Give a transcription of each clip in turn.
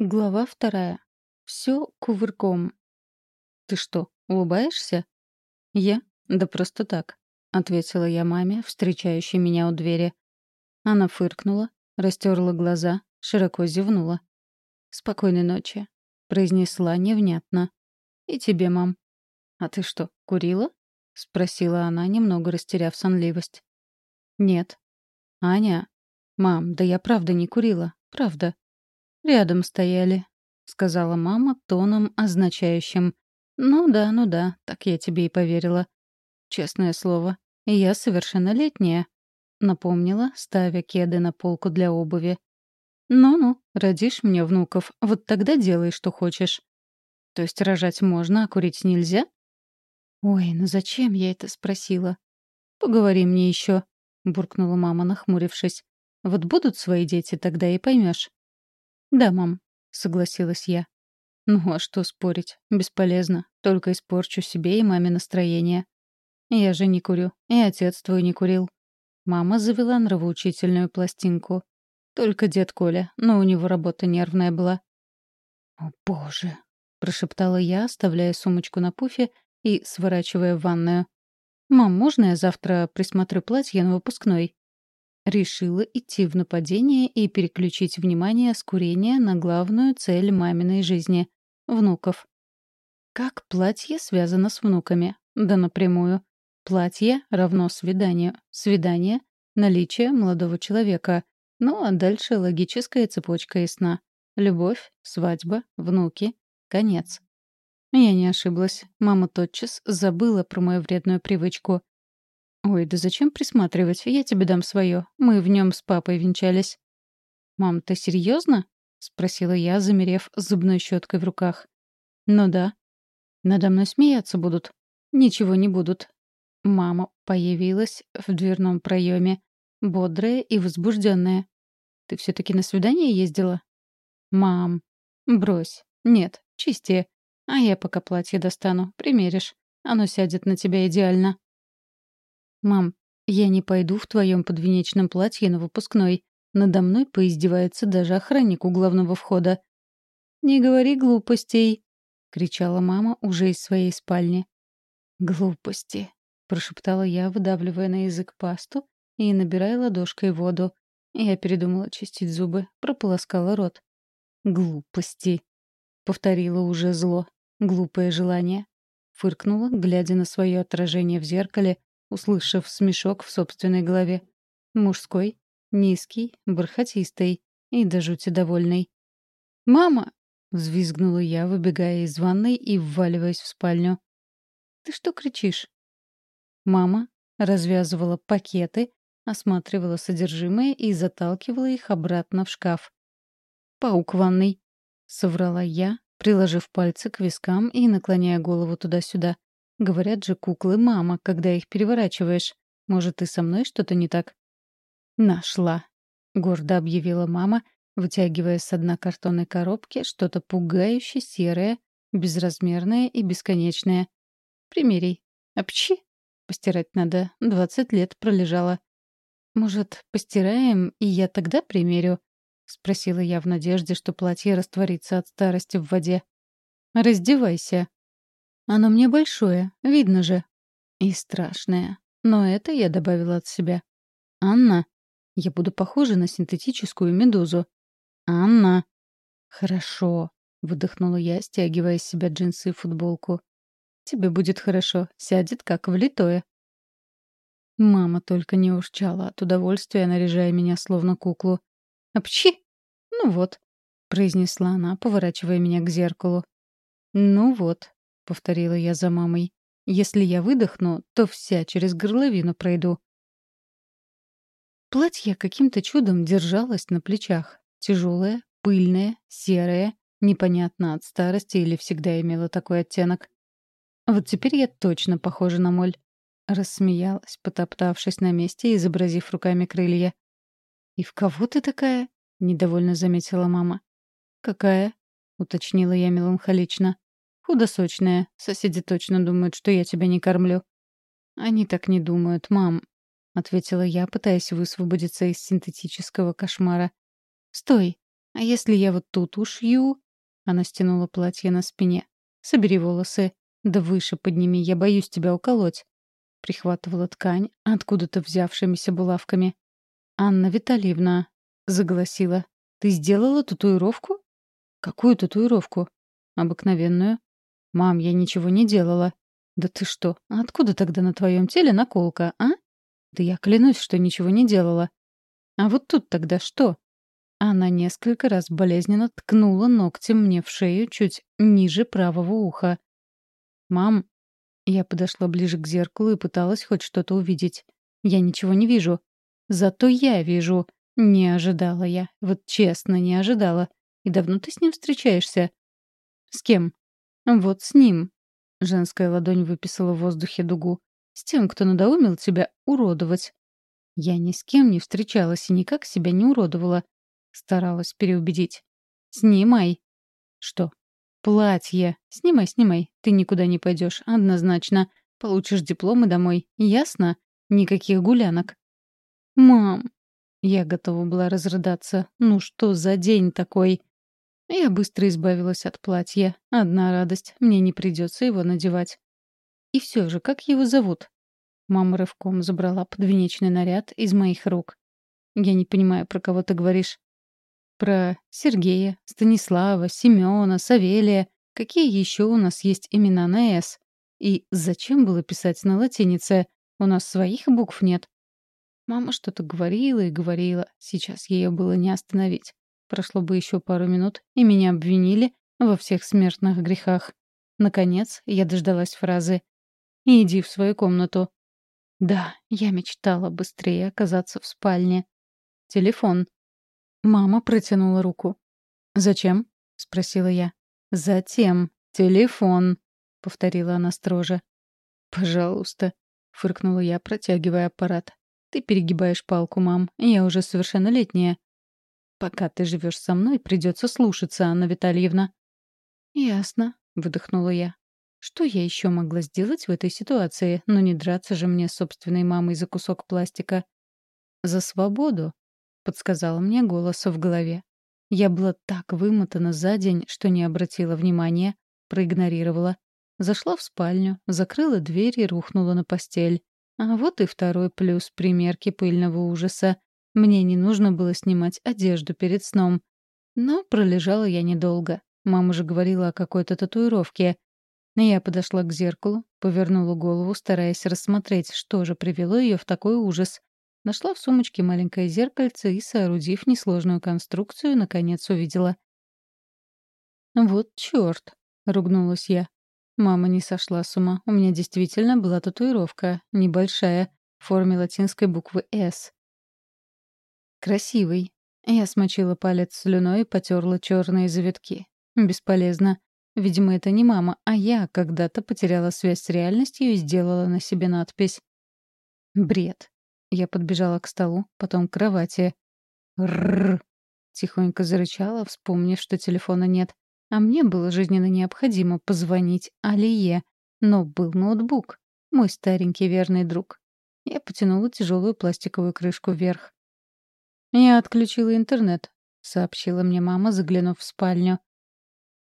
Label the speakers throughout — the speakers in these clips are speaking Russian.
Speaker 1: Глава вторая. Все кувырком. «Ты что, улыбаешься?» «Я? Да просто так», — ответила я маме, встречающей меня у двери. Она фыркнула, растерла глаза, широко зевнула. «Спокойной ночи», — произнесла невнятно. «И тебе, мам». «А ты что, курила?» — спросила она, немного растеряв сонливость. «Нет». «Аня?» «Мам, да я правда не курила. Правда». «Рядом стояли», — сказала мама тоном, означающим «Ну да, ну да, так я тебе и поверила». «Честное слово, я совершеннолетняя», — напомнила, ставя кеды на полку для обуви. «Ну-ну, родишь мне внуков, вот тогда делай, что хочешь». «То есть рожать можно, а курить нельзя?» «Ой, ну зачем я это спросила?» «Поговори мне еще», — буркнула мама, нахмурившись. «Вот будут свои дети, тогда и поймешь. «Да, мам», — согласилась я. «Ну а что спорить? Бесполезно. Только испорчу себе и маме настроение. Я же не курю, и отец твой не курил». Мама завела нравоучительную пластинку. Только дед Коля, но у него работа нервная была. «О, боже!» — прошептала я, оставляя сумочку на пуфе и сворачивая в ванную. «Мам, можно я завтра присмотрю платье на выпускной?» Решила идти в нападение и переключить внимание с курения на главную цель маминой жизни — внуков. Как платье связано с внуками? Да напрямую. Платье равно свиданию. Свидание — наличие молодого человека. Ну а дальше логическая цепочка ясна. Любовь, свадьба, внуки, конец. Я не ошиблась. Мама тотчас забыла про мою вредную привычку. «Ой, да зачем присматривать? Я тебе дам свое. Мы в нем с папой венчались». «Мам, ты серьезно? спросила я, замерев зубной щеткой в руках. «Ну да». «Надо мной смеяться будут». «Ничего не будут». Мама появилась в дверном проеме, бодрая и возбужденная. «Ты все-таки на свидание ездила?» «Мам, брось. Нет, чисти. А я пока платье достану. Примеришь. Оно сядет на тебя идеально». «Мам, я не пойду в твоем подвенечном платье на выпускной. Надо мной поиздевается даже охранник у главного входа». «Не говори глупостей!» — кричала мама уже из своей спальни. «Глупости!» — прошептала я, выдавливая на язык пасту и набирая ладошкой воду. Я передумала чистить зубы, прополоскала рот. «Глупости!» — повторила уже зло. Глупое желание. Фыркнула, глядя на свое отражение в зеркале, услышав смешок в собственной голове. Мужской, низкий, бархатистый и до жути довольный. «Мама!» — взвизгнула я, выбегая из ванной и вваливаясь в спальню. «Ты что кричишь?» Мама развязывала пакеты, осматривала содержимое и заталкивала их обратно в шкаф. «Паук ванной», — соврала я, приложив пальцы к вискам и наклоняя голову туда-сюда. Говорят же куклы мама, когда их переворачиваешь. Может, и со мной что-то не так? Нашла, гордо объявила мама, вытягивая с дна картонной коробки что-то пугающе серое, безразмерное и бесконечное. Примерей. Апчи. Постирать надо. Двадцать лет пролежала. Может, постираем, и я тогда примерю? Спросила я в надежде, что платье растворится от старости в воде. «Раздевайся», оно мне большое, видно же. И страшное. Но это я добавила от себя. Анна, я буду похожа на синтетическую медузу. Анна. Хорошо, выдохнула я, стягивая с себя джинсы и футболку. Тебе будет хорошо, сядет как влитое. Мама только не урчала от удовольствия, наряжая меня словно куклу. «Апчи!» «Ну вот», — произнесла она, поворачивая меня к зеркалу. «Ну вот», повторила я за мамой. Если я выдохну, то вся через горловину пройду. Платье каким-то чудом держалось на плечах. Тяжелое, пыльное, серое, непонятно от старости или всегда имело такой оттенок. Вот теперь я точно похожа на моль. Рассмеялась, потоптавшись на месте и изобразив руками крылья. «И в кого ты такая?» — недовольно заметила мама. «Какая?» — уточнила я меланхолично. Худосочная. Соседи точно думают, что я тебя не кормлю. Они так не думают, мам, ответила я, пытаясь высвободиться из синтетического кошмара. Стой. А если я вот тут ушью?» Она стянула платье на спине. «Собери волосы. Да выше подними, я боюсь тебя уколоть». Прихватывала ткань, откуда-то взявшимися булавками. «Анна Витальевна», — загласила, — «ты сделала татуировку?» «Какую татуировку?» «Обыкновенную». «Мам, я ничего не делала». «Да ты что? Откуда тогда на твоем теле наколка, а?» «Да я клянусь, что ничего не делала». «А вот тут тогда что?» Она несколько раз болезненно ткнула ногтем мне в шею чуть ниже правого уха. «Мам...» Я подошла ближе к зеркалу и пыталась хоть что-то увидеть. «Я ничего не вижу». «Зато я вижу». Не ожидала я. Вот честно, не ожидала. И давно ты с ним встречаешься? С кем? Вот с ним. Женская ладонь выписала в воздухе дугу. С тем, кто надоумил тебя уродовать. Я ни с кем не встречалась и никак себя не уродовала. Старалась переубедить. Снимай. Что? Платье. Снимай, снимай. Ты никуда не пойдешь, однозначно. Получишь диплом и домой. Ясно? Никаких гулянок. Мам. Я готова была разрыдаться. Ну что за день такой? Я быстро избавилась от платья. Одна радость — мне не придется его надевать. И все же, как его зовут? Мама рывком забрала подвенечный наряд из моих рук. Я не понимаю, про кого ты говоришь. Про Сергея, Станислава, Семена, Савелия. Какие еще у нас есть имена на «С»? И зачем было писать на латинице? У нас своих букв нет. Мама что-то говорила и говорила. Сейчас ее было не остановить. Прошло бы еще пару минут, и меня обвинили во всех смертных грехах. Наконец, я дождалась фразы «Иди в свою комнату». Да, я мечтала быстрее оказаться в спальне. Телефон. Мама протянула руку. «Зачем?» — спросила я. «Затем. Телефон», — повторила она строже. «Пожалуйста», — фыркнула я, протягивая аппарат. «Ты перегибаешь палку, мам. Я уже совершеннолетняя. Пока ты живешь со мной, придется слушаться, Анна Витальевна. Ясно, выдохнула я. Что я еще могла сделать в этой ситуации, но не драться же мне с собственной мамой за кусок пластика? За свободу, подсказал мне голос в голове. Я была так вымотана за день, что не обратила внимания, проигнорировала. Зашла в спальню, закрыла дверь и рухнула на постель. А вот и второй плюс примерки пыльного ужаса. Мне не нужно было снимать одежду перед сном. Но пролежала я недолго. Мама же говорила о какой-то татуировке. Я подошла к зеркалу, повернула голову, стараясь рассмотреть, что же привело ее в такой ужас. Нашла в сумочке маленькое зеркальце и, соорудив несложную конструкцию, наконец увидела. «Вот чёрт!» — ругнулась я. Мама не сошла с ума. У меня действительно была татуировка, небольшая, в форме латинской буквы «С». Красивый. Я смочила палец слюной и потерла черные завитки. Бесполезно. Видимо, это не мама, а я когда-то потеряла связь с реальностью и сделала на себе надпись. Бред. Я подбежала к столу, потом к кровати. Рррр. Тихонько зарычала, вспомнив, что телефона нет. А мне было жизненно необходимо позвонить Алие. Но был ноутбук. Мой старенький верный друг. Я потянула тяжелую пластиковую крышку вверх. «Я отключила интернет», — сообщила мне мама, заглянув в спальню.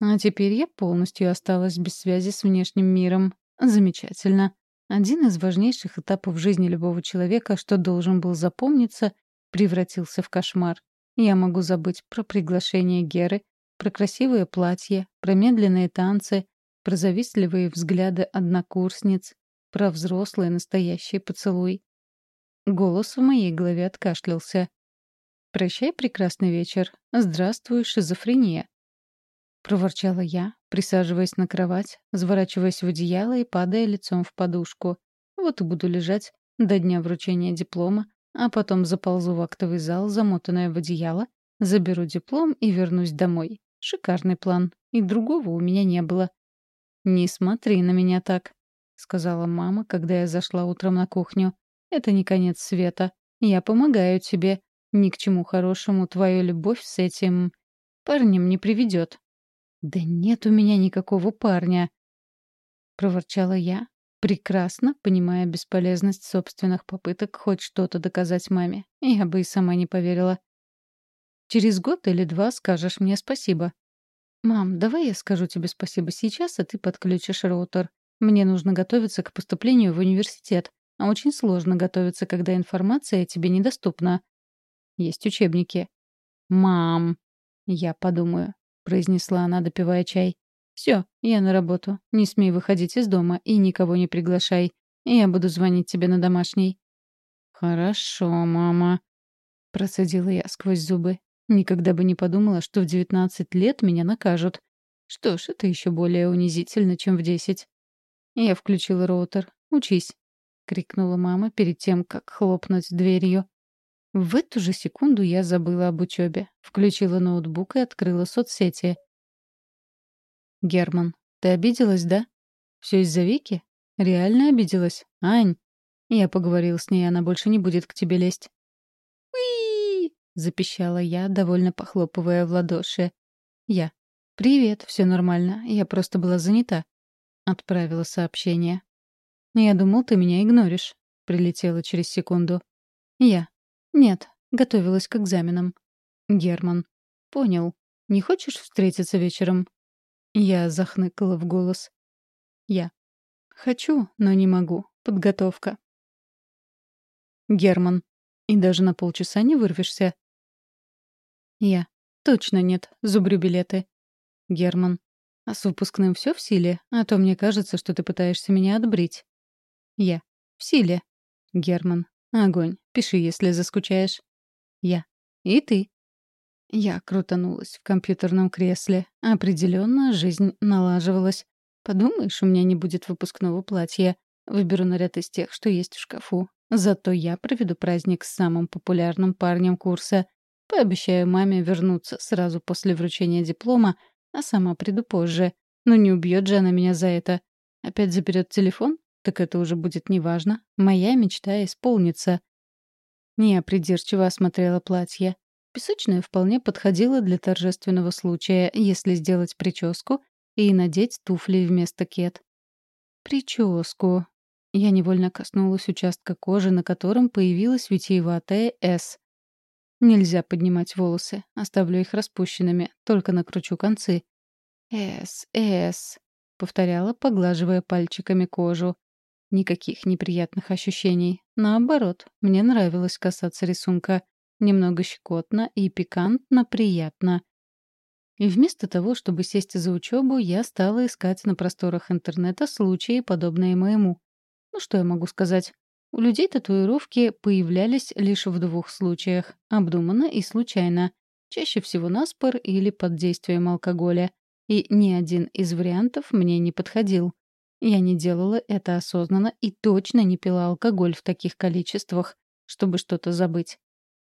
Speaker 1: А теперь я полностью осталась без связи с внешним миром. Замечательно. Один из важнейших этапов жизни любого человека, что должен был запомниться, превратился в кошмар. Я могу забыть про приглашение Геры, про красивое платье, про медленные танцы, про завистливые взгляды однокурсниц, про взрослый настоящий поцелуй. Голос в моей голове откашлялся. «Прощай, прекрасный вечер. Здравствуй, шизофрения». Проворчала я, присаживаясь на кровать, заворачиваясь в одеяло и падая лицом в подушку. Вот и буду лежать до дня вручения диплома, а потом заползу в актовый зал, замотанная в одеяло, заберу диплом и вернусь домой. Шикарный план. И другого у меня не было. «Не смотри на меня так», — сказала мама, когда я зашла утром на кухню. «Это не конец света. Я помогаю тебе. Ни к чему хорошему твоя любовь с этим парнем не приведет. Да нет у меня никакого парня, проворчала я, прекрасно понимая бесполезность собственных попыток хоть что-то доказать маме. Я бы и сама не поверила. Через год или два скажешь мне спасибо. «Мам, давай я скажу тебе спасибо сейчас, а ты подключишь роутер. Мне нужно готовиться к поступлению в университет, а очень сложно готовиться, когда информация тебе недоступна. Есть учебники». «Мам!» «Я подумаю», — произнесла она, допивая чай. «Все, я на работу. Не смей выходить из дома и никого не приглашай. Я буду звонить тебе на домашний». «Хорошо, мама», — процедила я сквозь зубы. Никогда бы не подумала, что в 19 лет меня накажут. Что ж, это еще более унизительно, чем в 10. Я включила роутер. «Учись», — крикнула мама перед тем, как хлопнуть дверью. В эту же секунду я забыла об учебе. Включила ноутбук и открыла соцсети. «Герман, ты обиделась, да? Все из-за Вики? Реально обиделась? Ань?» Я поговорил с ней, она больше не будет к тебе лезть. «Уи!» — запищала я, довольно похлопывая в ладоши. Я. «Привет, все нормально, я просто была занята», — отправила сообщение. «Я думал, ты меня игноришь», — прилетела через секунду. Я. «Нет, готовилась к экзаменам». Герман. «Понял. Не хочешь встретиться вечером?» Я захныкала в голос. Я. «Хочу, но не могу. Подготовка». Герман. И даже на полчаса не вырвешься. Я. Точно нет. Зубрю билеты. Герман. А с выпускным все в силе? А то мне кажется, что ты пытаешься меня отбрить. Я. В силе. Герман. Огонь. Пиши, если заскучаешь. Я. И ты. Я крутанулась в компьютерном кресле. Определенно, жизнь налаживалась. Подумаешь, у меня не будет выпускного платья. Выберу наряд из тех, что есть в шкафу. Зато я проведу праздник с самым популярным парнем курса. Пообещаю маме вернуться сразу после вручения диплома, а сама приду позже. Но не убьет же она меня за это. Опять заберет телефон? Так это уже будет неважно. Моя мечта исполнится. Я придирчиво осмотрела платье. Песочное вполне подходило для торжественного случая, если сделать прическу и надеть туфли вместо кет. Прическу. Я невольно коснулась участка кожи, на котором появилась витиеватая «С». Нельзя поднимать волосы, оставлю их распущенными, только накручу концы. «С, С», — повторяла, поглаживая пальчиками кожу. Никаких неприятных ощущений. Наоборот, мне нравилось касаться рисунка. Немного щекотно и пикантно приятно. И вместо того, чтобы сесть за учебу, я стала искать на просторах интернета случаи, подобные моему. Ну что я могу сказать? У людей татуировки появлялись лишь в двух случаях — обдуманно и случайно. Чаще всего наспор или под действием алкоголя. И ни один из вариантов мне не подходил. Я не делала это осознанно и точно не пила алкоголь в таких количествах, чтобы что-то забыть.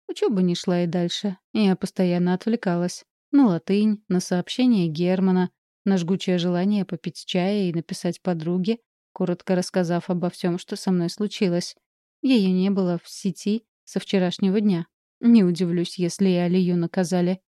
Speaker 1: Учеба не шла и дальше. Я постоянно отвлекалась. На латынь, на сообщения Германа, на жгучее желание попить чая и написать подруге, коротко рассказав обо всем, что со мной случилось. Ее не было в сети со вчерашнего дня. Не удивлюсь, если и Алию наказали.